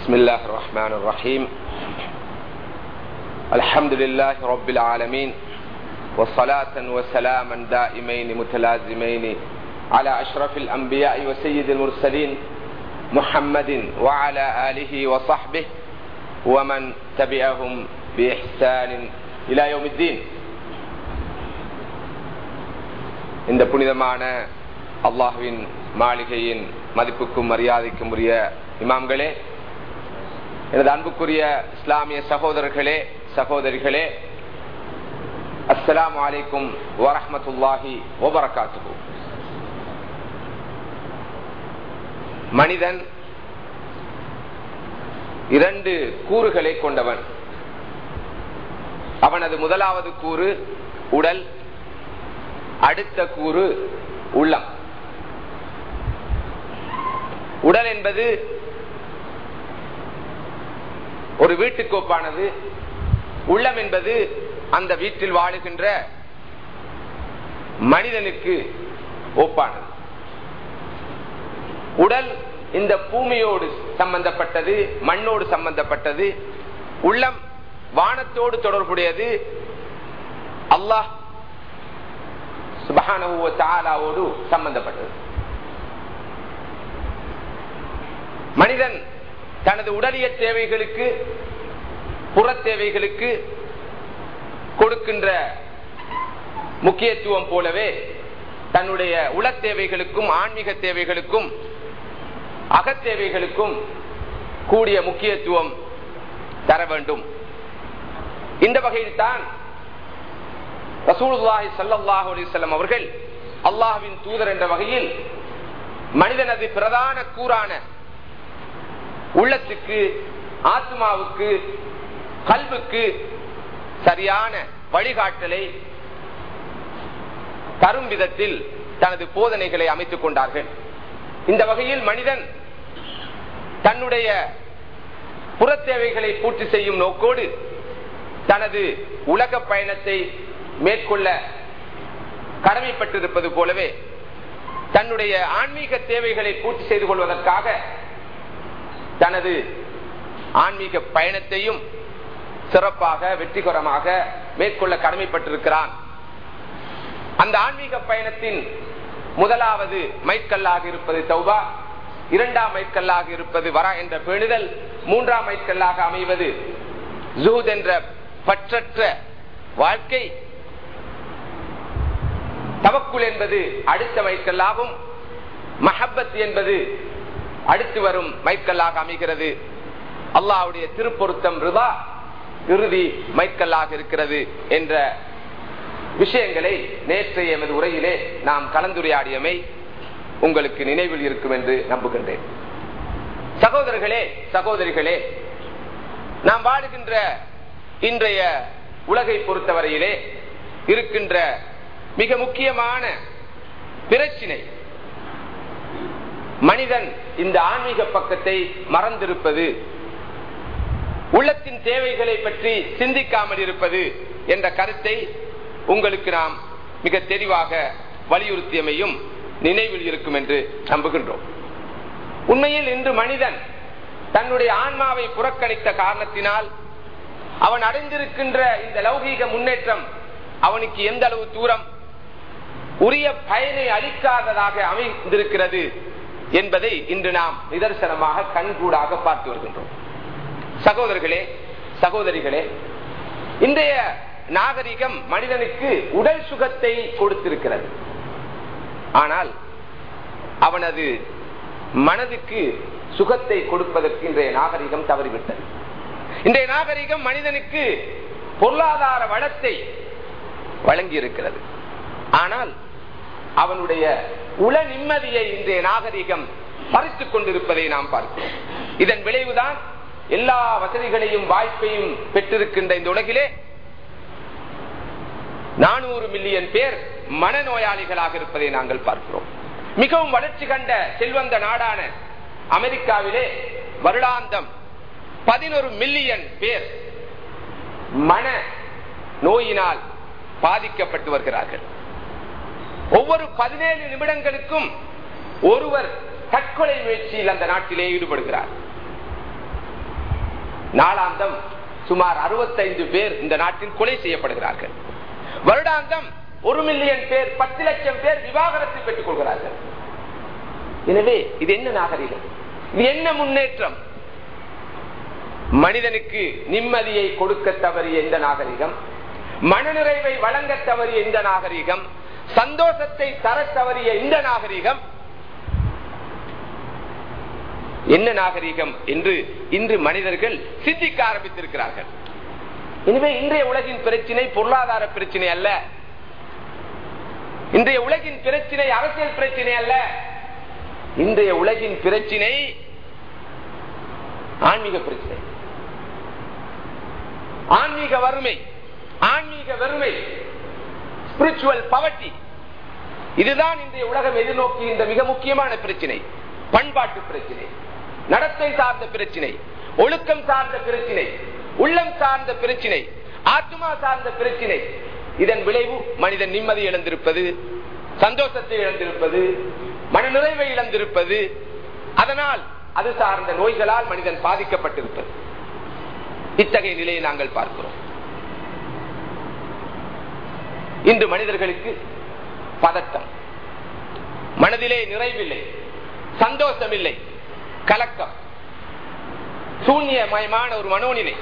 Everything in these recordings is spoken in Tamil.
بسم الله الرحمن الرحيم الحمد لله رب العالمين وصلاة وسلاما دائمين متلازمين على أشرف الأنبياء وسيد المرسلين محمد وعلى آله وصحبه ومن تبعهم بإحسان إلى يوم الدين இந்த புனிதமான அல்லாஹுவின் மாளிகையின் மதிப்புக்கும் மரியாதைக்கும் உரிய இமாம்களே எனது அன்புக்குரிய இஸ்லாமிய சகோதரர்களே சகோதரிகளே அஸ்லாம் வலைக்கும் வரமத்துல்லாஹி வபரகாத்து மனிதன் இரண்டு கூறுகளை கொண்டவன். அவனது முதலாவது கூறு உடல் அடுத்த கூறு உள்ளம். உடல் என்பது ஒரு வீட்டுக்கோப்பானது உள்ளம் என்பது அந்த வீட்டில் வாழுகின்ற மனிதனுக்கு ஒப்பானது. உடல் இந்த பூமியோடு சம்பந்தப்பட்டது மண்ணோடு சம்பந்தப்பட்டது. உள்ளம் வானத்தோடு தொடர்புடையது. அல்லாஹ் தாலாவோடு சம்பந்தப்பட்டது. மனிதன் தனது உடலிய தேவைகளுக்கு புற தேவைகளுக்கு கொடுக்கின்ற முக்கியத்துவம் போலவே தன்னுடைய உள தேவைகளுக்கும் ஆன்மீக தேவைகளுக்கும் அகத்தேவைகளுக்கும் கூடிய முக்கியத்துவம் தர வேண்டும். இந்த வகையில்தான் ரசூலுல்லாஹி சல்லாஹூ அலிசல்லம் அவர்கள் அல்லாஹுவின் தூதர் என்ற வகையில் மனிதனது பிரதான கூறான உள்ளத்துக்கு ஆத்மாவுக்கு கல்வுக்கு சரியான வழிகாட்டலை தரும் விதத்தில் தனது போதனைகளை அமைத்துக் கொண்டார்கள். இந்த வகையில் மனிதன் தன்னுடைய புறத்தேவைகளை பூர்த்தி செய்யும் நோக்கோடு தனது உலக பயணத்தை மேற்கொள்ள கடமைப்பட்டிருப்பது போலவே தன்னுடைய ஆன்மீக தேவைகளை பூர்த்தி செய்து கொள்வதற்காக தனது ஆன்மீக பயணத்தையும் சிறப்பாக வெற்றிகரமாக மேற்கொள்ள கடமைப்பட்டிருக்கிறான். அந்த ஆன்மீக பயணத்தின் முதலாவது மைக்கல்லாக இருப்பது தௌபா இரண்டாம் மைக்கல்லாக இருப்பது வரா என்ற பேணுதல் மூன்றாம் மைக்கல்லாக அமைவது ஜூத் என்ற பற்றற்ற வாழ்க்கை. தவக்குள் என்பது அடுத்த மைக்கல்லாகும் மஹப்பத் என்பது அடுத்து வரும் மைக்கல்லாக அமைகிறது. அல்லாவுடைய திருப்பொருத்தம் ரிதா இறுதி மைக்கல்லாக இருக்கிறது என்ற விஷயங்களை நேற்றைய எமது உரையிலே நாம் கலந்துரையாடியமை உங்களுக்கு நினைவில் இருக்கும் என்று நம்புகின்றேன். சகோதரர்களே சகோதரிகளே நாம் வாழுகின்ற இன்றைய உலகை பொறுத்தவரையிலே இருக்கின்ற மிக முக்கியமான பிரச்சினை மனிதன் இந்த ஆன்மீக பக்கத்தை மறந்திருப்பது உள்ளத்தின் தேவைகளை பற்றி சிந்திக்காமல் இருப்பது என்ற கருத்தை உங்களுக்கு நாம் மிக தெளிவாக வலியுறுத்தியமையும் நினைவில் இருக்கும் என்று நம்புகின்றோம். உண்மையில் இன்று மனிதன் தன்னுடைய ஆன்மாவை புறக்கணித்த காரணத்தினால் அவன் அடைந்திருக்கின்ற இந்த லௌகீக முன்னேற்றம் அவனுக்கு எந்த அளவு தூரம் உரிய பயனை அளிக்காததாக அமைந்திருக்கிறது என்பதை இன்று நாம் நிதர்சனமாக கண்கூடாக பார்த்து வருகின்றோம். சகோதரர்களே சகோதரிகளே இன்றைய நாகரிகம் மனிதனுக்கு உடல் சுகத்தை கொடுத்திருக்கிறது. ஆனால் அவனது மனதுக்கு சுகத்தை கொடுப்பதற்கு இன்றைய நாகரிகம் தவறிவிட்டது. இன்றைய நாகரிகம் மனிதனுக்கு பொருளாதார வளத்தை வழங்கி இருக்கிறது ஆனால் அவனுடைய உள நிம்மதியை இன்றைய நாகரிகம் பறித்துக் கொண்டிருப்பதை நாம் பார்க்கிறோம். இதன் விளைவுதான் எல்லா வசதிகளையும் வாய்ப்பையும் பெற்றிருக்கின்ற இந்த உலகிலே நானூறு மில்லியன் பேர் மனநோயாளிகளாக இருப்பதை நாங்கள் பார்க்கிறோம். மிகவும் வளர்ச்சி கண்ட செல்வந்த நாடான அமெரிக்காவிலே வருடாந்தம் பதினொரு மில்லியன் பேர் மன நோயினால் பாதிக்கப்பட்டு வருகிறார்கள். ஒவ்வொரு பதினேழு நிமிடங்களுக்கும் ஒருவர் தற்கொலை முயற்சியில் அந்த நாட்டிலே ஈடுபடுகிறார். நாளாந்தம் சுமார் 65 பேர் இந்த நாட்டில் கொலை செய்யப்படுகிறார்கள். வருடாந்தம் ஒரு மில்லியன் பேர் பத்து லட்சம் பேர் விவாகரத்தை பெற்றுக் கொள்கிறார்கள். எனவே இது என்ன நாகரிகம்? இது என்ன முன்னேற்றம்? மனிதனுக்கு நிம்மதியை கொடுக்க தவறிய இந்த நாகரிகம் மனநிறைவை வழங்க தவறிய இந்த நாகரிகம் சந்தோஷத்தை தர தவறிய இந்த நாகரிகம். என்ன நாகரிகம் என்று இன்று மனிதர்கள் சிந்திக்க ஆரம்பித்திருக்கிறார்கள். எனவே இன்றைய உலகின் பிரச்சனை பொருளாதார பிரச்சனை அல்ல. இன்றைய உலகின் பிரச்சினை அரசியல் பிரச்சனை அல்ல. இன்றைய உலகின் பிரச்சினை ஆன்மீக பிரச்சினை. ஆன்மீக வறுமை ஆன்மீக வறுமை ஸ்பிரிச்சுவல் பவர்ட்டி இதுதான் இன்றைய உலகம் இந்த மிக முக்கியமான பிரச்சினை. பண்பாட்டு பிரச்சனை. நடத்தை சார்ந்த பிரச்சினை. ஒழுக்கம் சார்ந்த பிரச்சினை. உள்ளம் சார்ந்த பிரச்சினை. ஆத்மா சார்ந்த பிரச்சினை. இதன் விளைவு மனிதன் நிம்மதி இழந்திருப்பது சந்தோஷத்தை இழந்திருப்பது மனநிறைவை இழந்திருப்பது. அதனால் அது சார்ந்த நோய்களால் மனிதன் பாதிக்கப்பட்டிருப்பது. இத்தகைய நிலையை நாங்கள் பார்க்கிறோம். இன்று மனிதர்களுக்கு பதட்டம். மனதிலே நிறைவில்லை. சந்தோஷம் இல்லை கலக்கம். சூன்யமயமான ஒரு மனோநிலை.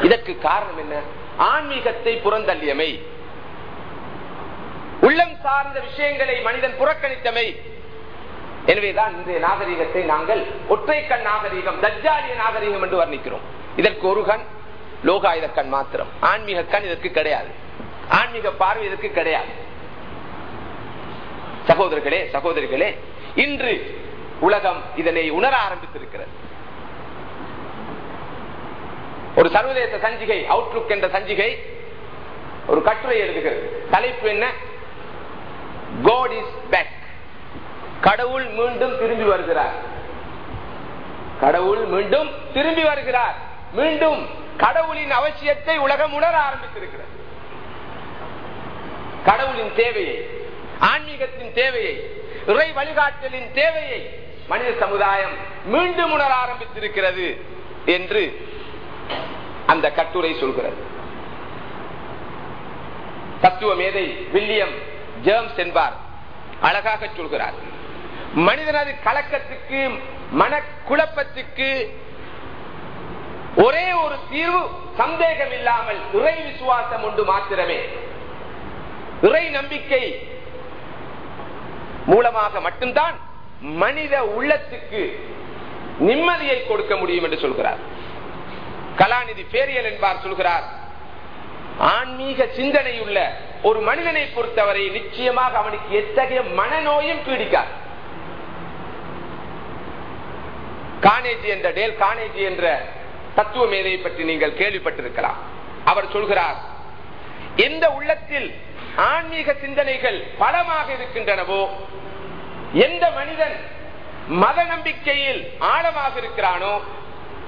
இதற்கு காரணம் என்ன? ஆன்மீகத்தை புறந்தள்ளியமை. உள்ளம் சார்ந்த விஷயங்களை மனிதன் புறக்கணித்தமை. எனவேதான் இன்றைய நாகரிகத்தை நாங்கள் ஒற்றை கண் நாகரிகம் தஜ்ஜாலிய நாகரிகம் என்று வர்ணிக்கிறோம். இதற்கு ஒரு கண் லோகாயுத கண் மாத்திரம். ஆன்மீக கண் இதற்கு கிடையாது. ஆன்மீக பார்வை இதற்கு கிடையாது. சகோதரர்களே சகோதரிகளே இன்று உலகம் இதனை உணர ஆரம்பித்திருக்கிறது. ஒரு சர்வதேச சஞ்சிகை அவுட்லுக் என்ற சஞ்சிகை ஒரு கட்டுரை எழுதுகிறது. தலைப்பு என்ன? கோட் இஸ் பேக் கடவுள் மீண்டும் திரும்பி வருகிறார். கடவுள் மீண்டும் திரும்பி வருகிறார். மீண்டும் கடவுளின் அவசியத்தை உலகம் உணர ஆரம்பித்திருக்கிறது. கடவுளின் தேவையை ஆன்மீகத்தின் தேவையை இறை வழிகாட்டலின் தேவையை மனித சமுதாயம் மீண்டும் உணர ஆரம்பித்திருக்கிறது என்று அந்த கட்டுரை சொல்கிறது. தத்துவ மேதை வில்லியம் ஜேம்ஸ் என்பார் அழகாக சொல்கிறார். மனிதனது கலக்கத்துக்கு மனக்குழப்பத்துக்கு ஒரே ஒரு தீர்வு சந்தேகம் இல்லாமல் இறை விசுவாசம் உண்டு மாத்திரமே. இறை நம்பிக்கை மூலமாக மட்டும்தான் மனித உள்ளத்துக்கு நிம்மதியை கொடுக்க முடியும் என்று சொல்கிறார். கலாநிதி பேரியல் என்பார் சொல்கிறார் ஆன்மீக சிந்தனையுள்ள ஒரு மனிதனை பொறுத்தவரை நிச்சயமாக அவனுக்கு எத்தகைய மனநோயும் பீடிக்கார் கானேஜி என்ற டேல் கானேஜி என்ற தத்துவ மேதையை பற்றி நீங்கள் கேள்விப்பட்டிருக்கலாம். அவர் சொல்கிறார் எந்த உள்ளத்தில் ஆன்மீக சிந்தனைகள் பலமாக இருக்கின்றனவோ எந்த மனிதன் மத நம்பிக்கையில் ஆழமாக இருக்கிறானோ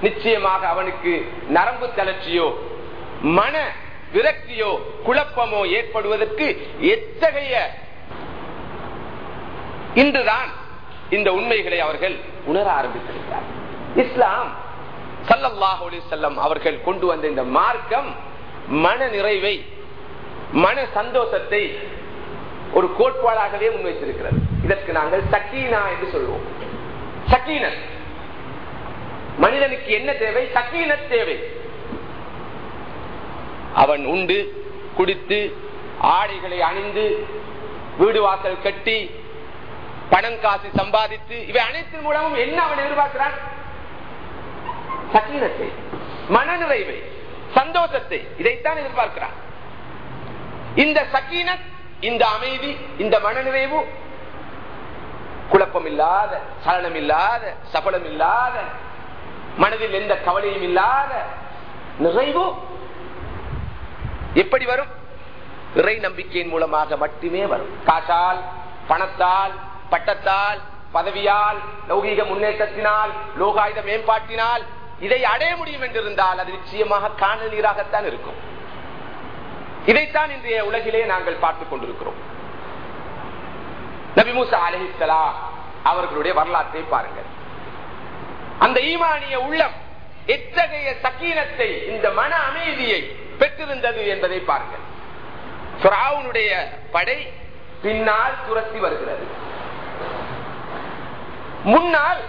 நிச்சயமாக அவனுக்கு நரம்பு தளர்ச்சியோ மன விரக்தியோ குழப்பமோ ஏற்படுவதற்கு எத்தகைய இன்றுதான் இந்த உண்மைகளை அவர்கள் உணர ஆரம்பித்திருக்கிறார் இஸ்லாம் சல்லல்லாஹ் செல்லம் அவர்கள் கொண்டு வந்த இந்த மார்க்கம் மன நிறைவை மன சந்தோஷத்தை ஒரு கோட்பாடாகவே முன்வைத்திருக்கிறது. இதற்கு நாங்கள் சக்கீனா என்று சொல்வோம். சக்கீனத் மனிதனுக்கு என்ன தேவை? சக்கீனத் தேவை. அவன் உண்டு குடித்து ஆடைகளை அணிந்து வீடு வாசல் கட்டி பணம் காசு சம்பாதித்து இவை அனைத்தின் மூலமும் என்ன அவன் எதிர்பார்க்கிறான்? சக்கீனத்தை மனநிறைவை சந்தோஷத்தை இதைத்தான் எதிர்பார்க்கிறான். இந்த சக்கீனத் இந்த அமைதி இந்த மனநிறைவு குழப்பம் இல்லாத சலனம் இல்லாத சபலம் இல்லாத மனதில் எந்த கவலையும் இல்லாத நிறைவு எப்படி வரும்? இறை நம்பிக்கையின் மூலமாக மட்டுமே வரும். காசால் பணத்தால் பட்டத்தால் பதவியால் லௌகீக முன்னேற்றத்தினால் லோகாயுத மேம்பாட்டினால் இதை அடைய முடியும் என்றிருந்தால் அது நிச்சயமாக காணல் நீராகத்தான் இருக்கும். இதைத்தான் இன்றைய உலகிலே நாங்கள் பார்த்துக் கொண்டிருக்கிறோம். நபி மூசா அவர்களுடைய வரலாற்றை பாருங்கள். அந்த ஈமானிய உள்ளம் எத்தகைய சக்கீனத்தை இந்த மன அமைதியை பெற்றிருந்தது என்பதை பாருங்கள். சுராவுனுடைய படை பின்னால் துரத்தி வருகிறது. முன்னால்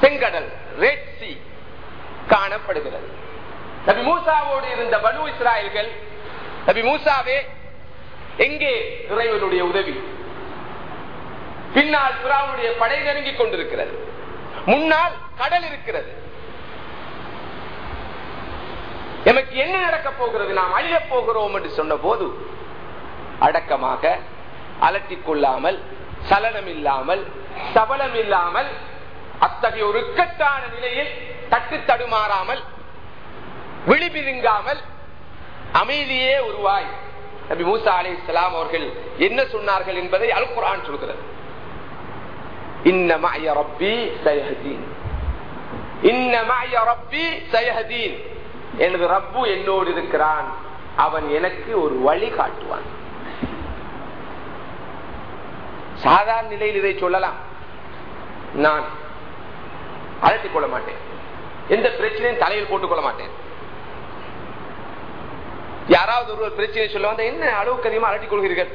செங்கடல் ரெட் சி காணப்படுகிறது. நபி மூசாவோடு இருந்த பனு இஸ்ராயல்கள் நபி மூசாவே எங்கே இறைவனுடைய உதவி? பின்னால் புறாவுடைய படை நெருங்கிக் கொண்டிருக்கிறது. முன்னால் கடல் இருக்கிறது. எமக்கு என்ன நடக்க போகிறது? நாம் அழிய போகிறோம் என்று சொன்ன போது அடக்கமாக அலட்டிக் கொள்ளாமல் சலனம் இல்லாமல் சபலம் இல்லாமல் அத்தகைய ஒரு இக்கட்டான நிலையில் தட்டு தடுமாறாமல் விழிபிதுங்காமல் அமைதியே உருவாய். நபி மூசா அலி இஸ்லாம் அவர்கள் என்ன சொன்னார்கள் என்பதை அல் குரான் சொல்கிறது சயஹதீன். ரப்பி சயஹதீன். எனது ரப்பு என்னோடு இருக்கிறான். அவன் எனக்கு ஒரு வழி காட்டுவான். சாதாரண நிலையில் இதை சொல்லலாம். நான் அழைத்துக் கொள்ள மாட்டேன். எந்த பிரச்சனையும் தலையில் போட்டுக் கொள்ள மாட்டேன். யாராவது ஒரு பிரச்சனை சொல்ல வந்த என்ன அளவுக்கு அதிகமா அலட்டிக் கொள்கிறீர்கள்?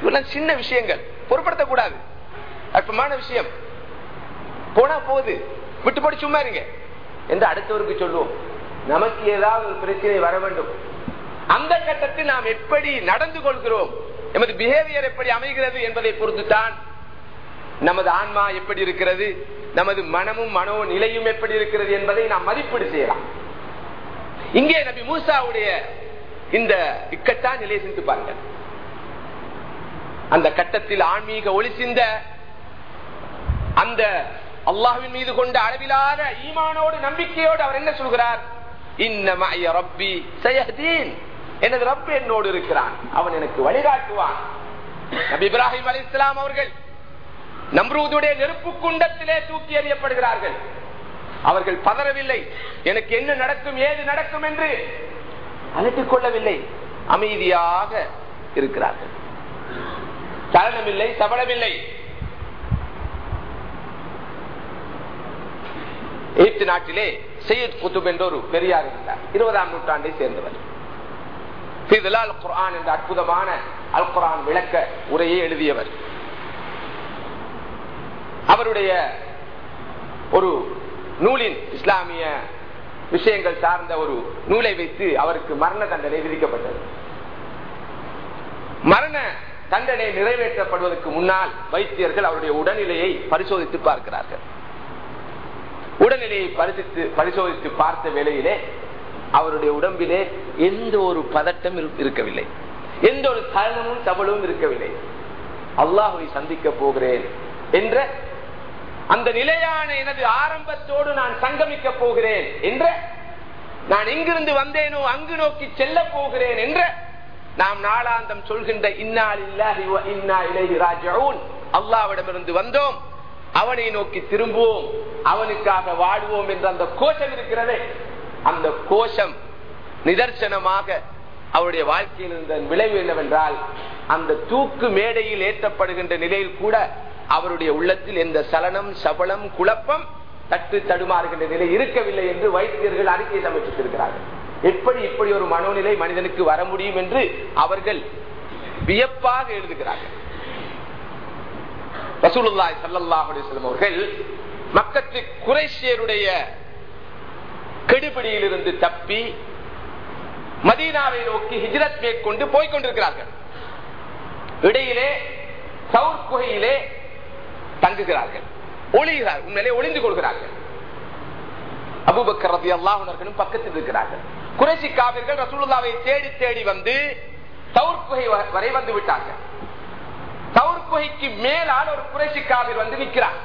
இதெல்லாம் சின்ன விஷயங்கள். பொருட்படுத்தக்கூடாது. அற்பமான விஷயம். போனா போகுது. விட்டு போட்டு சும்மா இருங்க. என்று அடுத்தவருக்கு சொல்லுவோம். நமக்கு ஏதாவது ஒரு பிரச்சனை வர வேண்டும். அந்த கட்டத்தில் நாம் எப்படி நடந்து கொள்கிறோம்? எமது பிஹேவியர் எப்படி அமைகிறது என்பதை பொறுத்துத்தான் நமது ஆன்மா எப்படி இருக்கிறது? நமது மனமும் மனோ நிலையும் எப்படி இருக்கிறது என்பதை நாம் மதிப்பீடு செய்யலாம். இங்கே நபி மூசாவுடைய இந்த இக்கட்டா நிலையை சிந்து பாருங்கள். அந்த கட்டத்தில் ஆன்மீக ஒளி சிந்த அந்த அல்லாஹின் மீது கொண்ட அளவிலான ஈமானோடு நம்பிக்கையோடு அவர் என்ன சொல்கிறார்? இன்னமைய ரப்பி சயஹதீன். எனது ரப்பு என்னோடு இருக்கிறான். அவன் எனக்கு வழிகாட்டுவான். நபி இப்ராஹிம் அலி இஸ்லாம் அவர்கள் நம்ரூதுடைய நெருப்பு குண்டத்திலே தூக்கி எறியப்படுகிறார்கள். அவர்கள் பதறவில்லை. எனக்கு என்ன நடக்கும்? ஏது நடக்கும்? என்று அழைத்துக் கொள்ளவில்லை அமைதியாக இருக்கிறார்கள். சலனமில்லை சபலமில்லை. எகிப்து நாட்டிலே சையத் குத்துப் என்ற ஒரு பெரியார் இருந்தார். இருபதாம் நூற்றாண்டை சேர்ந்தவர். அல் குரான் என்ற அற்புதமான அல் குரான் விளக்க உரையை எழுதியவர். அவருடைய ஒரு நூலின் இஸ்லாமிய விஷயங்கள் சார்ந்த ஒரு நூலை வைத்து அவருக்கு மரண தண்டனை விதிக்கப்பட்டது. மரண தண்டனை நிறைவேற்றப்படுவதற்கு முன்னால் வைத்தியர்கள் அவருடைய உடல்நிலையை பரிசோதித்து பார்க்கிறார்கள். உடல்நிலையை பரிசித்து பரிசோதித்து பார்த்த வேளையிலே அவருடைய உடம்பிலே எந்த ஒரு பதட்டம் இருக்கவில்லை. எந்த ஒரு சலனமும் தவளும் இருக்கவில்லை. அல்லாஹுவை சந்திக்க போகிறேன் என்ற அந்த நிலையான எனது ஆரம்பத்தோடு நான் சங்கமிக்க போகிறேன் என்ற நான் எங்கிருந்து வந்தேனோ அங்கு நோக்கி செல்ல போகிறேன் என்ற நாம் நாளாந்தம் சொல்கின்ற இன்னால் இல்லாஹி இன்னா இலைஹி ராஜிஊன். அல்லாவிடமிருந்து வந்தோம். அவனை நோக்கி திரும்புவோம். அவனுக்காக வாழ்வோம் என்ற அந்த கோஷம் இருக்கிறதே அந்த கோஷம் நிதர்சனமாக அவருடைய வாழ்க்கையில் இருந்த விளைவு என்னவென்றால் அந்த தூக்கு மேடையில் ஏற்றப்படுகின்ற நிலையில் கூட அவருடைய உள்ளத்தில் எந்த சலனம் சபலம் குழப்பம் தட்டு தடுமாறுகின்ற நிலை இருக்கவில்லை என்று வைத்தியர்கள் அறிக்கை சமைச்சிருக்கிறார்கள் எப்படி இப்படி ஒரு மனோநிலை மனிதனுக்கு வர முடியும் என்று அவர்கள் வியப்பாக எழுதுகிறார்கள். ரசூலுல்லாய் சல்லாஹுடைய அவர்கள் மக்கத்து குரேஷியருடைய கெடுபிடியில் இருந்து தப்பி மதீனாவை நோக்கி ஹிஜ்ரத் மேற்கொண்டு போய்கொண்டிருக்கிறார்கள் இடையிலே சவுர் குகையிலே தங்குகிறார்கள். ஒளிகிறார் உண்மையிலே ஒளிந்து கொள்கிறார்கள். அபுபக்கர் ரதி அல்லாஹர்களும் பக்கத்தில் இருக்கிறார்கள். குறைசி காவிர்கள் ரசூலுல்லாவை தேடி தேடி வந்து சவுர் வரை வந்து விட்டார்கள். சவுர்குகைக்கு மேலால் ஒரு குறைசி காவிர் வந்து நிற்கிறார்.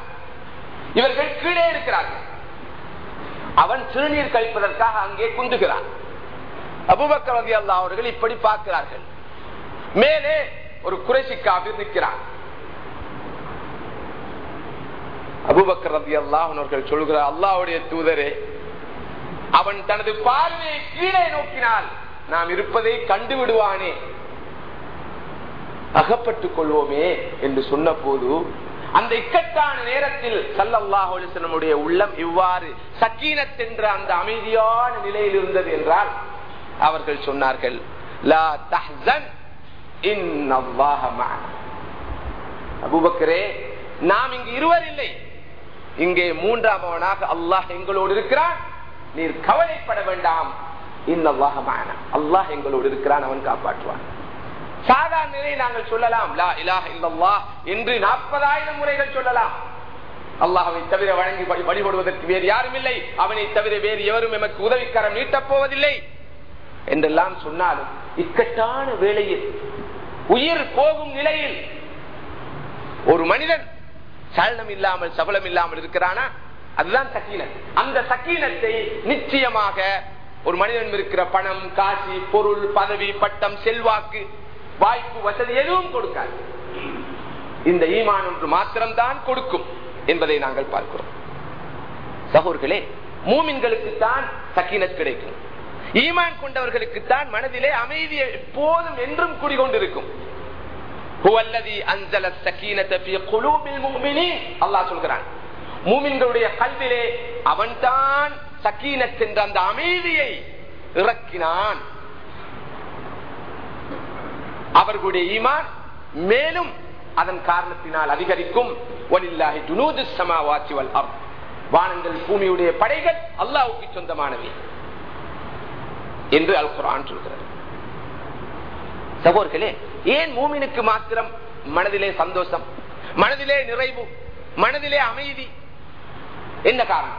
இவர்கள் கீழே இருக்கிறார்கள். அவன் சிறுநீர் கழிப்பதற்காக அங்கே குந்துகிறான். அபுபக்கர் ரதி அல்லா அவர்கள் இப்படி பார்க்கிறார்கள். மேலே ஒரு குறைசி காவிர் நிற்கிறான் அபுபக்கர் ரதி அவர்கள் சொல்கிறார் அல்லாவுடைய தூதரே அவன் தனது பார்வையை கீழே நோக்கினால் நாம் இருப்பதை கண்டு விடுவானே. அகப்பட்டுக் கொள்வோமே என்று சொன்ன போது அந்த இக்கட்டான நேரத்தில் சல்லல்லாஹுடைய உள்ளம் இவ்வாறு சக்கீனத் என்ற அந்த அமைதியான நிலையில் இருந்தது என்றால் அவர்கள் சொன்னார்கள் லா நாம் இங்கு இருவர் இல்லை இங்கே மூன்றாமவனாக அல்லாஹ் எங்களோடு இருக்கிறான். நீர் கவலைப்பட வேண்டாம். இன்னல்லாஹ அல்லாஹ் எங்களோடு இருக்கிறான் அவன் காப்பாற்றுவான். சாதாரண நிலை நாங்கள் சொல்லலாம். லா இலாஹ இல்லல்லாஹ் என்று நாற்பதாயிரம் முறைகள் சொல்லலாம். அல்லாஹாவை தவிர வழங்கி வழிபடுவதற்கு வேறு யாரும் இல்லை. அவனை தவிர வேறு எவரும் எமக்கு உதவிக்கரம் நீட்டப் போவதில்லை. என்றெல்லாம் சொன்னாலும் இக்கட்டான வேளையில் உயிர் போகும் நிலையில் ஒரு மனிதன் சலனம் இல்லாமல் சபலம் இல்லாமல் இருக்கிறானா? அதுதான் சக்கீனத் அந்த சக்கீனத்தை நிச்சயமாக ஒரு மனிதன் இருக்கிற பணம் காசி பொருள் பதவி பட்டம் செல்வாக்கு வாய்ப்பு வசதி எதுவும் கொடுக்காது. இந்த ஈமான் ஒன்று மாத்திரம்தான் கொடுக்கும் என்பதை நாங்கள் பார்க்கிறோம். சகோர்களே மூமின்களுக்கு தான் சக்கீனத் கிடைக்கும். ஈமான் கொண்டவர்களுக்கு தான் மனதிலே அமைதி எப்போதும் என்றும் குடிகொண்டிருக்கும் மூமின்களுடைய கல்விலே அவன்தான் சக்கீனத் என்ற அந்த அமைதியை இறக்கினான். அவர்களுடைய ஈமான் மேலும் அதன் காரணத்தினால் அதிகரிக்கும். வானங்கள் பூமியுடைய படைகள் அல்லாவுக்கு சொந்தமானவை என்று அல் குரான் சொல்கிறார் சகோர்களே ஏன் மூமினுக்கு மாத்திரம் மனதிலே சந்தோஷம் மனதிலே நிறைவு மனதிலே அமைதி? என்ன காரணம்?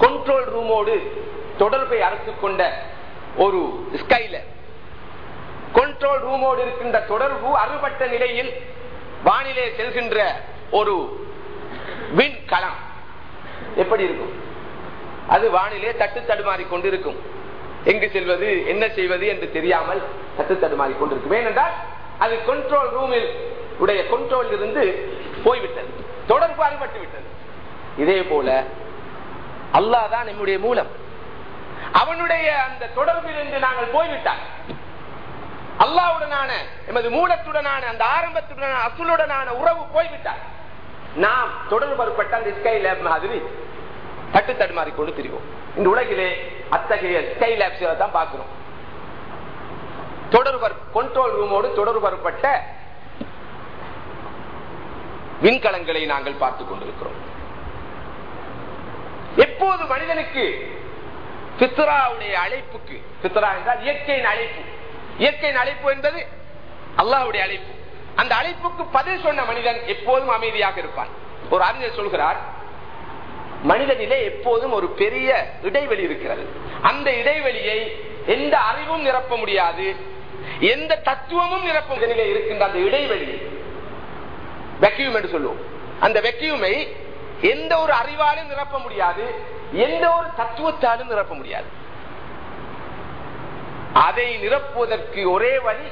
கண்ட்ரோல் ரூமோடு தொடர்பை அறுத்துக் கொண்ட ஒரு ஸ்கைல கண்ட்ரோல் ரூமோடு இருக்கின்ற தொடர்பு அறுபட்ட நிலையில் வானிலே செல்கின்ற ஒரு விண்கலம். எப்படி இருக்கும்? அது வானிலே தட்டு தடுமாறி கொண்டிருக்கும். எங்கு செல்வது என்ன செய்வது என்று தெரியாமல் தட்டு தடுமாறி கொண்டிருக்கும். ஏனென்றால் அது கண்ட்ரோல் ரூமில் உடைய கண்ட்ரோல் இருந்து போய்விட்டது. தொடர்பு அறுபட்டு விட்டது. இதே போல அல்லாஹ் தான் நம்முடைய மூலம். அவனுடைய அந்த தொடர்பில் இருந்து நாங்கள் போய்விட்டார் அல்லாவுடனான எமது மூலத்துடனான அந்த ஆரம்பத்துடனான அசுலுடனான உறவு போய்விட்டார் நாம் தொடர்பு பருப்பட்ட அந்த ஸ்கை லேப் மாதிரி தட்டு தடுமாறி கொண்டு திரிவோம். இந்த உலகிலே அத்தகைய ஸ்கை லேப்ஸ் தான் பார்க்கிறோம். தொடர்பு கண்ட்ரோல் ரூமோடு தொடர்பு விண்கலங்களை நாங்கள் பார்த்துக் கொண்டிருக்கிறோம். எப்போது மனிதனுக்கு சித்ராவுடைய அழைப்புக்கு சித்ரா என்றால் இயற்கையின் அழைப்பு. இயற்கையின் அழைப்பு என்பது அல்லாவுடைய அழைப்பு. அந்த அழைப்புக்கு பதில் சொன்ன மனிதன் எப்போதும் அமைதியாக இருப்பான். ஒரு அறிஞர் சொல்கிறார் மனிதனிலே எப்போதும் ஒரு பெரிய இடைவெளி இருக்கிறது. அந்த இடைவெளியை எந்த அறிவும் நிரப்ப முடியாது. எந்த தத்துவமும் நிரப்ப நிலை இருக்கின்ற அந்த இடைவெளி. வெக்யூம் என்று சொல்லுவோம். அந்த வெக்யூமை எந்த ஒரு அறிவாலும் நிரப்ப முடியாது எந்த ஒரு தத்துவத்தாலும் நிரப்ப முடியாது. அதை நிரப்புவதற்கு ஒரே வழி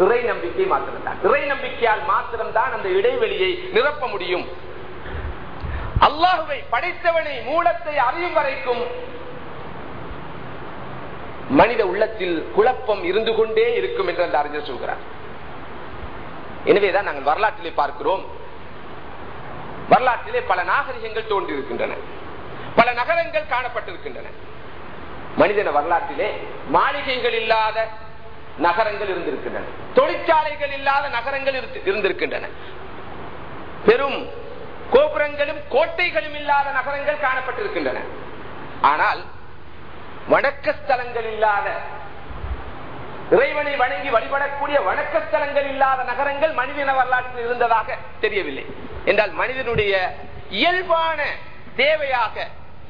இறை நம்பிக்கை மாத்திரம்தான். இறை நம்பிக்கையால் மாத்திரம்தான் அந்த இடைவெளியை நிரப்ப முடியும். அல்லாஹுவை படைத்தவனை மூலத்தை அறியும் வரைக்கும் மனித உள்ளத்தில் குழப்பம் இருந்து கொண்டே இருக்கும் என்று அந்த அறிஞர் சொல்கிறார். எனவேதான் நாங்கள் வரலாற்றிலே பார்க்கிறோம். வரலாற்றிலே பல நாகரிகங்கள் தோன்றியிருக்கின்றன. பல நகரங்கள் காணப்பட்டிருக்கின்றன. மனிதன வரலாற்றிலே மாளிகைகள் இல்லாத நகரங்கள் இருந்திருக்கின்றன. தொழிற்சாலைகள் இல்லாத நகரங்கள் இருந்திருக்கின்றன. பெரும் கோபுரங்களும் கோட்டைகளும் இல்லாத நகரங்கள் காணப்பட்டிருக்கின்றன. ஆனால் வணக்க ஸ்தலங்கள் இல்லாத இறைவனை வணங்கி வழிபடக்கூடிய வணக்க ஸ்தலங்கள் இல்லாத நகரங்கள் மனிதன வரலாற்றில் இருந்ததாக தெரியவில்லை. என்றால் மனிதனுடைய இயல்பான தேவையாக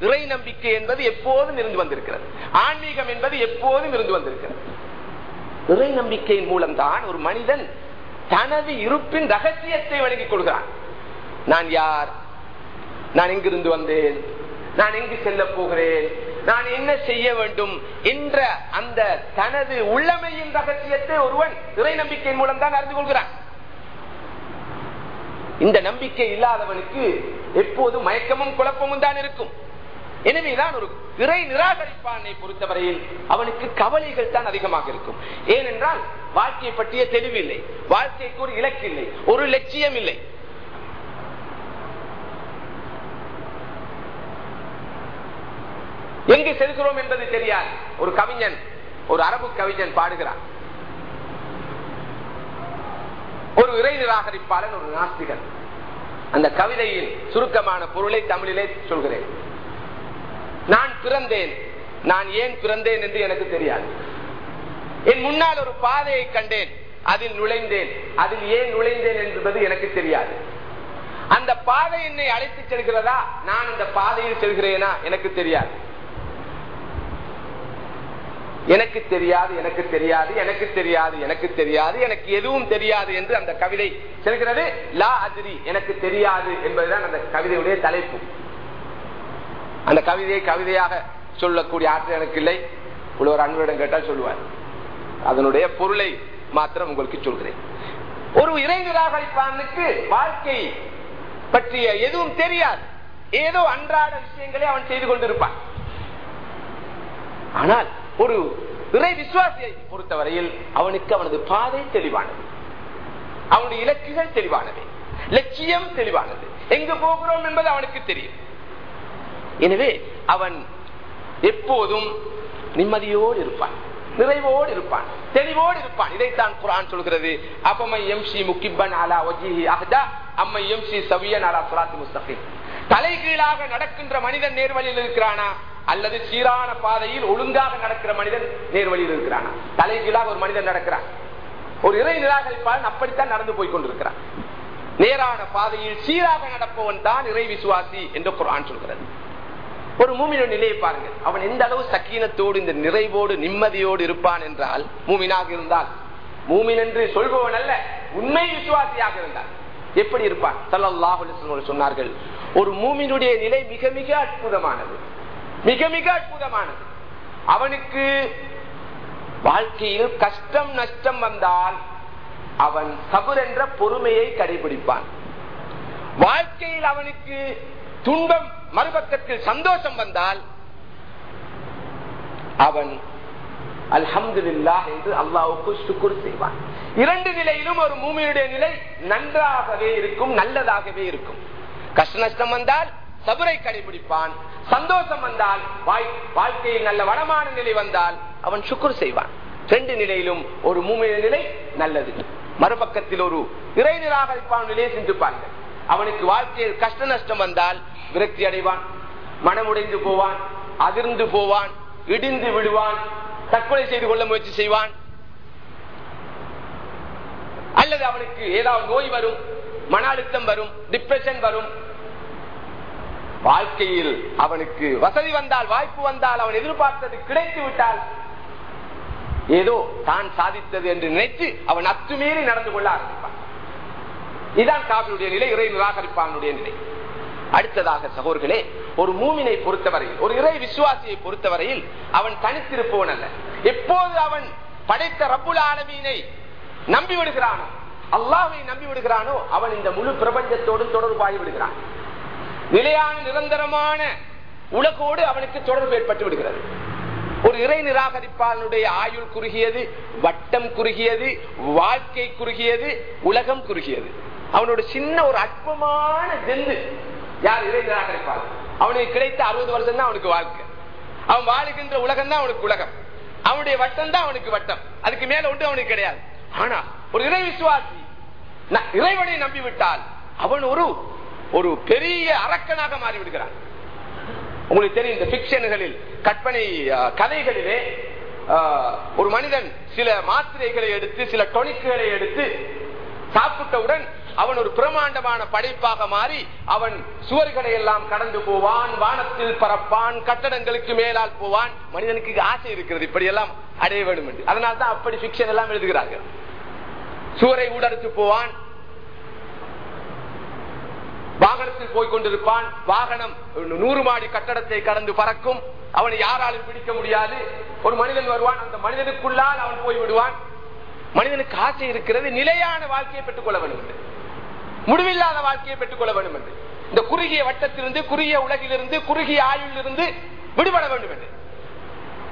இறை நம்பிக்கை என்பது எப்போதும் இருந்து வந்திருக்கிறது. ஆன்மீகம் என்பது எப்போதும் இருந்து வந்திருக்கிறது. இறை நம்பிக்கையின் மூலம்தான் ஒரு மனிதன் தனது இருப்பின் ரகசியத்தை வழங்கிக் கொள்கிறான். நான் யார்? நான் எங்கிருந்து வந்தேன்? நான் எங்கு செல்ல போகிறேன்? நான் என்ன செய்ய வேண்டும்? என்ற அந்த தனது உள்ளமையின் ரகசியத்தை ஒருவன் இறை நம்பிக்கையின் மூலம் தான் அறிந்து கொள்கிறான். இந்த நம்பிக்கை இல்லாதவனுக்கு எப்போதும் மயக்கமும் குழப்பமும் தான் இருக்கும். எனவேதான் ஒரு இறை நிராகரிப்பானை பொறுத்தவரையில் அவனுக்கு கவலைகள் தான் அதிகமாக இருக்கும். ஏனென்றால் வாழ்க்கையை பற்றிய தெளிவில்லை. வாழ்க்கைக்கு ஒரு இலக்கு இல்லை ஒரு லட்சியம் இல்லை எங்கு செல்கிறோம் என்பது தெரியாது. ஒரு கவிஞன் ஒரு அரபு கவிஞன் பாடுகிறான் ஒரு இறை நிராகரிப்பாளன் ஒரு நாஸ்திகன். அந்த கவிதையின் சுருக்கமான பொருளை தமிழிலே சொல்கிறேன். நான் பிறந்தேன். நான் ஏன் பிறந்தேன் என்று எனக்கு தெரியாது. என் முன்னால் ஒரு பாதையை கண்டேன். அதில் நுழைந்தேன். அதில் ஏன் நுழைந்தேன் என்பது எனக்கு தெரியாது. அந்த பாதை என்னை அழைத்து செல்கிறதா? நான் அந்த பாதையில் செல்கிறேனா? எனக்கு தெரியாது. எனக்கு தெரியாது எனக்கு தெரியாது எனக்கு தெரியாது எனக்கு தெரியாது எனக்கு எதுவும் தெரியாது என்று அந்த கவிதை செல்கிறது. லா அதிரி எனக்கு தெரியாது என்பதுதான் அந்த கவிதையுடைய தலைப்பு. அந்த கவிதையை கவிதையாக சொல்லக்கூடிய ஆற்றல் எனக்கு இல்லை. ஒரு அன்புடன் கேட்டால் சொல்லுவார். அதனுடைய பொருளை மாத்திரம் உங்களுக்கு சொல்கிறேன். ஒரு இறைநிராகரிப்பானுக்கு வாழ்க்கை பற்றிய எதுவும் தெரியாது. ஏதோ அன்றாட விஷயங்களை அவன் செய்து கொண்டிருப்பான். ஆனால் ஒரு இறை விசுவாசியை பொறுத்தவரையில் அவனுக்கு அவனது பாதை தெளிவானது. அவனுடைய இலக்குகள் தெளிவானது. லட்சியம் தெளிவானது. எங்கு போகிறோம் என்பது அவனுக்கு தெரியும். எனவே அவன் எப்போதும் நிம்மதியோடு இருப்பான். நிறைவோடு இருப்பான். தெளிவோடு இருப்பான். இதைத்தான் குரான் சொல்கிறது. அப்பமை எம்சி முக்கிபன் அலா ஒஜிஹி அஹ்தா அம்மை எம் சி சவியன் அலா சுராத்தி தலை தலைகீழாக நடக்கின்ற மனிதன் நேர்வழியில் இருக்கிறானா? அல்லது சீரான பாதையில் ஒழுங்காக நடக்கிற மனிதன் நேர்வழியில் இருக்கிறான். தலைகீழாக ஒரு மனிதன் நடக்கிறான். ஒரு இறை நிராகரிப்பாளன் அப்படித்தான் நடந்து போய் கொண்டிருக்கிறான். நேரான பாதையில் சீராக நடப்பவன் தான் இறை விசுவாசி என்று குரான் சொல்கிறது. ஒரு மூமின நிலையை பாருங்கள். அவன் எந்த அளவு சக்கீனத்தோடு இந்த நிறைவோடு நிம்மதியோடு இருப்பான் என்றால் மூமினாக இருந்தால் மூமின் என்று சொல்பவன் அல்ல உண்மை விசுவாசியாக இருந்தான் எப்படி இருப்பான்? சல்லாஹு சொன்னார்கள் ஒரு மூமினுடைய நிலை மிக மிக அற்புதமானது. மிக மிக அற்புதமானது. அவனுக்கு வாழ்க்கையில் கஷ்டம் நஷ்டம் வந்தால் அவன் சபுர் என்ற பொறுமையை கடைபிடிப்பான். வாழ்க்கையில் அவனுக்கு துன்பம் மறுபக்கத்தில் சந்தோஷம் வந்தால் அவன் அல்ஹம்துல்லா என்று அல்லாவுக்கு சுக்குர் செய்வான். இரண்டு நிலையிலும் ஒரு மூமியுடைய நிலை நன்றாகவே இருக்கும் நல்லதாகவே இருக்கும். கஷ்ட நஷ்டம் வந்தால் சபுரை கடைபிடிப்பான். சந்தோஷம் வந்தால் வாழ்க்கையில் நல்ல வளமான நிலை வந்தால் அவன் சுக்குர் செய்வான். ரெண்டு நிலையிலும் ஒரு மூமிய நிலை நல்லது. மறுபக்கத்தில் ஒரு இறை நிராகரிப்பான் நிலையை சிந்திப்பார்கள். அவனுக்கு வாழ்க்கையில் கஷ்ட நஷ்டம் வந்தால் விரக்தி அடைவான் மனமுடைந்து போவான் அதிர்ந்து போவான் இடிந்து விடுவான் தற்கொலை செய்து கொள்ள முயற்சி செய்வான். அல்லது அவனுக்கு ஏதாவது நோய் வரும் மன அழுத்தம் வரும் டிப்ரெஷன் வரும் வாழ்க்கையில் அவனுக்கு வசதி வந்தால் வாய்ப்பு வந்தால் அவன் எதிர்பார்த்தது கிடைத்து விட்டால் ஏதோ தான் சாதித்தது என்று நினைத்து அவன் அத்துமீறி நடந்து கொள்ள ஆரம்பிப்பான். இதுதான் காவினுடைய நிலை இறை நிராகரிப்பானுடைய நிலை. அடுத்ததாக சகோர்களே ஒரு மூமினை பொறுத்தவரையில் ஒரு இறை விசுவாசியை பொறுத்தவரையில் அவன் தனித்திருப்பவன் அல்ல. எப்போது அவன் படைத்த ரப்புல் ஆலமீனை நம்பி விடுகிறானோ அல்லாவை நம்பி விடுகிறானோ அவன் இந்த முழு பிரபஞ்சத்தோடு தொடர்பாகி விடுகிறான். நிலையான நிரந்தரமான உலகோடு அவனுக்கு தொடர்பு ஏற்பட்டு விடுகிறது. ஒரு இறை நிராகரிப்பாளனுடைய ஆயுள் குறுகியது வட்டம் குறுகியது வாழ்க்கை குறுகியது உலகம் குறுகியது. அவனோட சின்ன ஒரு அற்பமான ஜெந்து யார் இறை நிராகரிப்பாளன் அவனுக்கு கிடைத்த அறுபது வருஷம் தான் அவனுக்கு வாழ்க்கை. அவன் வாழுகின்ற உலகம் தான் அவனுக்கு உலகம். அவனுடைய வட்டம் தான் அவனுக்கு வட்டம். அதுக்கு மேல ஒன்று அவனுக்கு கிடையாது. ஆனா ஒரு இறை விசுவாசி இறைவனை நம்பிவிட்டால் அவன் ஒரு ஒரு பெரிய அரக்கனாக மாறி விடுகிறான் உங்களுக்கு தெரியும் இந்த பிக்ஷன்களில் கற்பனை கதைகளிலே ஒரு மனிதன் சில மாத்திரைகளை எடுத்து சில டொனிக்குகளை எடுத்து சாப்பிட்டவுடன் அவன் ஒரு பிரமாண்டமான படைப்பாக மாறி அவன் சுவர்களை எல்லாம் கடந்து போவான் வானத்தில் பறப்பான் கட்டடங்களுக்கு மேலால் போவான். மனிதனுக்கு ஆசை இருக்கிறது இப்படி எல்லாம் அடைய வேண்டும் என்று. அதனால்தான் அப்படி பிக்ஷன் எல்லாம் எழுதுகிறார்கள். சுவரை ஊடறுத்து போவான் வாகனத்தில் போய் கொண்டிருப்பான். வாகனம் நூறு மாடி கட்டடத்தை கடந்து பறக்கும். அவனை யாராலும் பிடிக்க முடியாது. ஒரு மனிதன் வருவான். அந்த மனிதனுக்குள்ளால் அவன் போய் விடுவான். மனிதனுக்கு ஆசை இருக்கிறது நிலையான வாழ்க்கையை பெற்றுக் கொள்ள வேண்டும் என்று. முடிவில்லாத வாழ்க்கையை பெற்றுக் கொள்ள வேண்டும் என்று. இந்த குறுகிய வட்டத்திலிருந்து குறுகிய உலகிலிருந்து குறுகிய ஆயுளிலிருந்து விடுபட வேண்டும் என்று.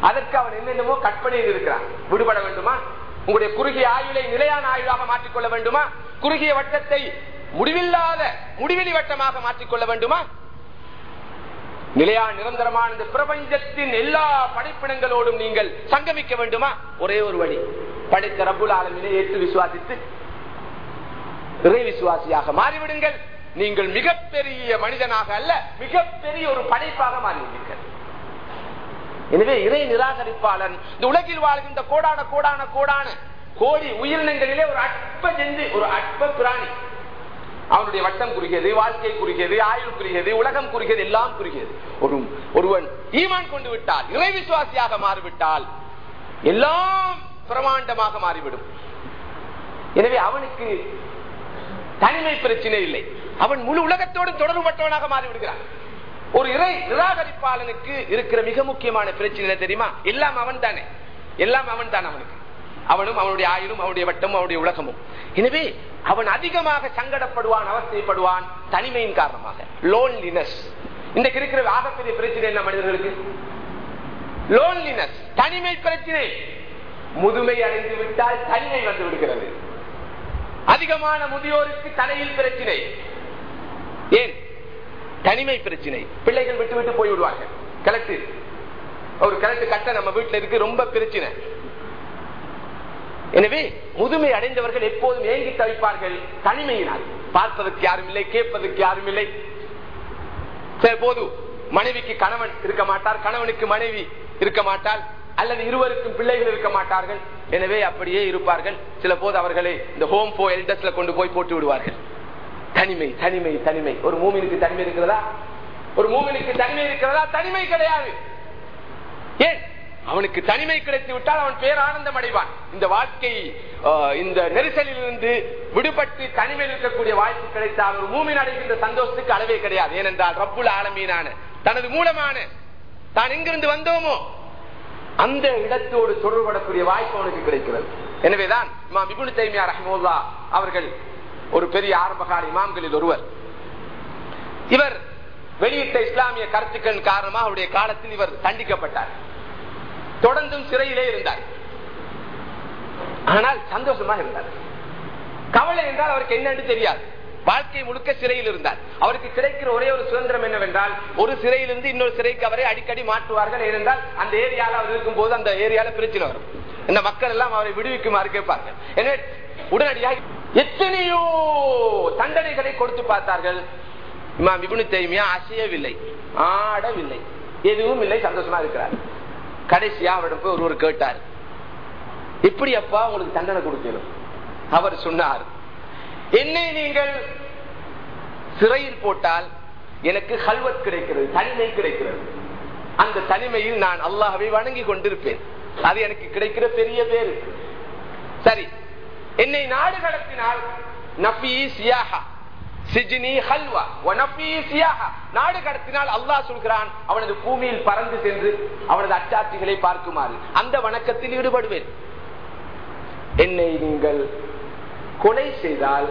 அதற்கு அவன் என்னென்னமோ கற்பனையில் இருக்கிறான். விடுபட வேண்டுமா? உங்களுடைய குறுகிய ஆயுளை நிலையான ஆயுளாக மாற்றிக்கொள்ள வேண்டுமா? குறுகிய வட்டத்தை முடிவில்லாத முடிவெளி வட்டமாக மாற்றிக்கொள்ள வேண்டுமா? நிலையா நிரந்தரமான இந்த பிரபஞ்சத்தின் எல்லா படைப்பினங்களோடும் நீங்கள் சங்கமிக்க வேண்டுமா? ஒரே ஒரு வழி. படைத்த ரப்புல் ஆலமினை ஏற்று விசுவாசித்து இறை விசுவாசியாக மாறிவிடுங்கள். நீங்கள் மிகப்பெரிய மனிதனாக அல்ல மிகப்பெரிய ஒரு படைப்பாக மாறிவிடுங்கள் எனவே இறை நிராகரிப்பாளன் இந்த உலகில் வாழ்கின்ற கோடான கோடான கோடான கோடி உயிரினங்களிலே ஒரு அற்ப ஜெந்து ஒரு அற்ப பிராணி. அவனுடைய வட்டம் குறுகியது வாழ்க்கை குறுகியது ஆயுள் குறுகியது உலகம் குறுகியது எல்லாம் குறுகியது. ஒரு ஒருவன் ஈமான் கொண்டு விட்டால் இறை விசுவாசியாக மாறிவிட்டால் எல்லாம் பிரமாண்டமாக மாறிவிடும். எனவே அவனுக்கு தனிமை பிரச்சனை இல்லை. அவன் முழு உலகத்தோடு தொடர்பட்டவனாக மாறிவிடுகிறான். ஒரு இறை நிராகரிப்பாளனுக்கு இருக்கிற மிக முக்கியமான பிரச்சனை தெரியுமா? எல்லாம் அவன் தானே எல்லாம் அவன் தான் அவனுக்கு. அவனும் அவனுடைய ஆயுளும் அவனுடைய வட்டமும் அவனுடைய உலகமும். எனவே அவன் அதிகமாக சங்கடப்படுவான் அவஸ்தைப்படுவான் தனிமையின் காரணமாக. லோன்லினஸ் இன்றைக்கு இருக்கிற ஆகப்பெரிய பிரச்சனை என்ன மனிதர்களுக்கு? லோன்லினஸ் தனிமை பிரச்சனை. முதுமை அடைந்து விட்டால் தனிமை வந்து விடுகிறது. அதிகமான முதியோருக்கு தலையில் பிரச்சனை. ஏன்? தனிமை பிரச்சனை. பிள்ளைகள் விட்டு விட்டு போய் விடுவார்கள் கலெக்டர் ஒரு கலெக்டர் கட்ட நம்ம வீட்டுல இருக்கு ரொம்ப பிரச்சனை. எனவே முதுமை அடைந்தவர்கள் எப்போதும் ஏங்கி தவிப்பார்கள் தனிமையினால். பார்ப்பதற்கு யாரும் இல்லை கேட்பதற்கு யாரும் இல்லை. போது மனைவிக்கு கணவன் இருக்க மாட்டார் கணவனுக்கு மனைவி இருக்க மாட்டால் அல்லது இருவருக்கும் பிள்ளைகள் இருக்க மாட்டார்கள். எனவே அப்படியே இருப்பார்கள். சில போது அவர்களை இந்த ஹோம் போ எல்டஸ்ல கொண்டு போய் போட்டு விடுவார்கள். தனிமை தனிமை தனிமை. ஒரு மூமினுக்கு தனிமை இருக்கிறதா? ஒரு மூமினுக்கு தனிமை இருக்கிறதா? தனிமை கிடையாது. ஏன்? அவனுக்கு தனிமை கிடைத்து விட்டால் அவன் பேரானந்தம் அடைவான். இந்த வாழ்க்கை இந்த நெரிசலில் இருந்து விடுபட்டு தனிமையில் இருக்கக்கூடிய வாய்ப்பு கிடைத்தால் ஒரு மூமின் அடைகின்ற சந்தோஷத்துக்கு அளவே கிடையாது. ஏனென்றால் ரப்புல ஆலமீனான தனது மூலமான தான் எங்கிருந்து வந்தோமோ அந்த இடத்தோடு தொடர்படக்கூடிய வாய்ப்பு அவனுக்கு கிடைக்கிறது. எனவேதான் இமாம் இபுனு தைமியா ரஹமுல்லா அவர்கள் ஒரு பெரிய ஆரம்பகால இமாம்களில் ஒருவர். இவர் வெளியிட்ட இஸ்லாமிய கருத்துக்கள் காரணமாக அவருடைய காலத்தில் இவர் தண்டிக்கப்பட்டார். தொடர்ந்தும் சிறையிலே இருந்தார். ஆனால் சந்தோஷமா இருந்தார். கவலை என்றால் அவருக்கு என்னன்னு தெரியாது. வாழ்க்கை முழுக்க சிறையில் இருந்தார். அவருக்கு கிடைக்கிற ஒரே ஒரு சுதந்திரம் என்னவென்றால் ஒரு சிறையிலிருந்து இன்னொரு சிறைக்கு அவரை அடிக்கடி மாற்றுவார்கள். ஏனென்றால் அந்த ஏரியால அவர் இருக்கும் போது அந்த ஏரியால பிரச்சனை வரும். இந்த மக்கள் எல்லாம் அவரை விடுவிக்குமாறு கேட்பார்கள். எனவே உடனடியாக எத்தனையோ தண்டனைகளை கொடுத்து பார்த்தார்கள். இமாம் விபுனு தைமியா அசையவில்லை ஆடவில்லை. எதுவும் இல்லை சந்தோஷமா இருக்கிறார். கடைசியா அவரிடம் போய் ஒருவர் கேட்டார். இப்படி அப்பா உங்களுக்கு தண்டனை கொடுக்கணும். அவர் சொன்னார் என்னை நீங்கள் சிறையில் போட்டால் எனக்கு ஹல்வத் கிடைக்கிறது தனிமை கிடைக்கிறது. அந்த தனிமையில் நான் அல்லாஹவை வணங்கி கொண்டிருப்பேன். அது எனக்கு கிடைக்கிற பெரிய பேரு சரி என்னை நாடு கடத்தினால் நபி சியாஹா. சிஜினி ஹல்வா நாடு கடத்தினால் அல்லாஹ் சொல்கிறான் அவனது பூமியில் பறந்து சென்று அவனது அச்சாட்சிகளை பார்க்குமாறு. அந்த வணக்கத்தில் ஈடுபடுவேன். என்னை நீங்கள் கொலை செய்தால்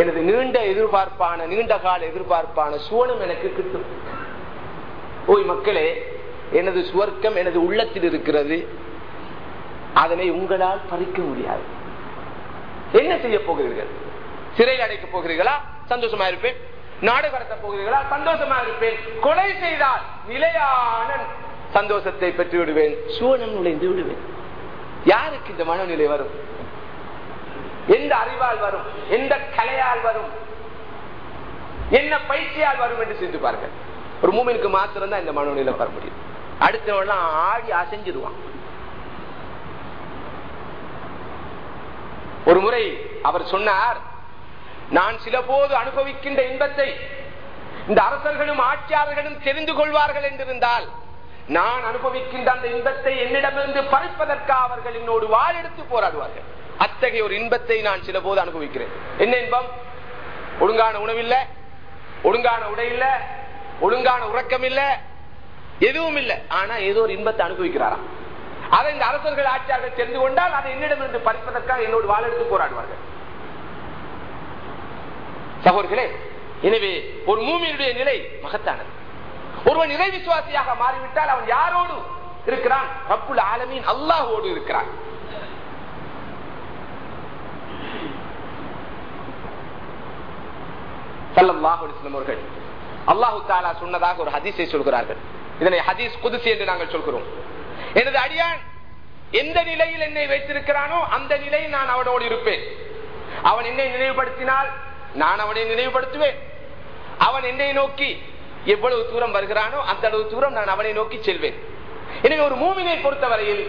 எனது நீண்ட எதிர்பார்ப்பான நீண்ட கால எதிர்பார்ப்பான சுவனம் எனக்கு கிட்டும். ஓய் மக்களே எனது சுவர்க்கம் எனது உள்ளத்தில் இருக்கிறது. அதனை உங்களால் பறிக்க முடியாது. என்ன செய்ய போகிறீர்கள்? சிறையில் அடைக்கப் போகிறீர்களா? சந்தோஷமா இருப்பேன். நாடு கடத்த போகிறீர்களா? சந்தோஷமா இருப்பேன். கொலை செய்தால் நிலையான சந்தோஷத்தை பெற்று விடுவேன் சுவனம் நுழைந்து விடுவேன். யாருக்கு இந்த மனநிலை வரும்? எந்த அறிவால் வரும்? எந்த கலையால் வரும்? என்ன பயிற்சியால் வரும் என்று சிந்து பாருங்கள். ஒரு மூமினுக்கு மாத்திரம் தான் இந்த மனநிலை வர முடியும். அடுத்தவெல்லாம் ஆடி அசைஞ்சிருவான். ஒரு முறை அவர் சொன்னார் நான் சில போது அனுபவிக்கின்ற இன்பத்தை இந்த அரசர்களும் ஆட்சியாளர்களும் தெரிந்து கொள்வார்கள் என்றிருந்தால் நான் அனுபவிக்கின்ற அந்த இன்பத்தை என்னிடமிருந்து பறிப்பதற்காக அவர்கள் என்னோடு வாழெடுத்து போராடுவார்கள். அத்தகைய ஒரு இன்பத்தை நான் சில போது அனுபவிக்கிறேன். என்ன இன்பம்? ஒழுங்கான உணவில்லை ஒழுங்கான உடை இல்ல ஒழுங்கான உறக்கம் இல்ல எதுவும் இல்லை ஆனா ஏதோ ஒரு இன்பத்தை அனுபவிக்கிறாராம். அதை இந்த அரசர்கள் ஆட்சியாளர்கள் தெரிந்து கொண்டால் அதை என்னிடமிருந்து பறிப்பதற்காக என்னோடு வாழெடுத்து போராடுவார்கள். சகோதர்களே எனவே ஒரு மூமியினுடைய நிலை மகத்தானது. ஒருவன் இறை விசுவாசியாக மாறிவிட்டால் அவன் யாரோடு இருக்கிறான்? ரப்புல் ஆலமீன் அல்லாஹோடு இருக்கிறான். அவர்கள் அல்லாஹு தாலா சொன்னதாக ஒரு ஹதீஸை சொல்கிறார்கள். இதனை ஹதீஸ் குதிசி என்று நாங்கள் சொல்கிறோம். எனது அடியான் எந்த நிலையில் என்னை வைத்திருக்கிறானோ அந்த நிலையில் நான் அவனோடு இருப்பேன். அவன் என்னை நினைவுபடுத்தினால் நான் அவனை நினைவுபடுத்துவேன். அவன் என்னை நோக்கி எவ்வளவு தூரம் வருகிறானோ அந்த அளவு தூரம் நான் அவனை நோக்கி செல்வேன். எனவே ஒரு மூமினை பொறுத்தவரையில்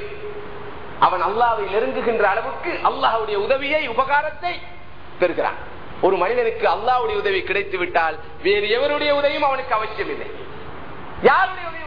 அவன் அல்லாவை நெருங்குகின்ற அளவுக்கு அல்லாஹுடைய உதவியை உபகாரத்தை பெறுகிறான். ஒரு மனிதனுக்கு அல்லாவுடைய உதவி கிடைத்து விட்டால் வேறு எவருடைய உதவியும் அவனுக்கு அவசியம் இல்லை யாருடைய உதவி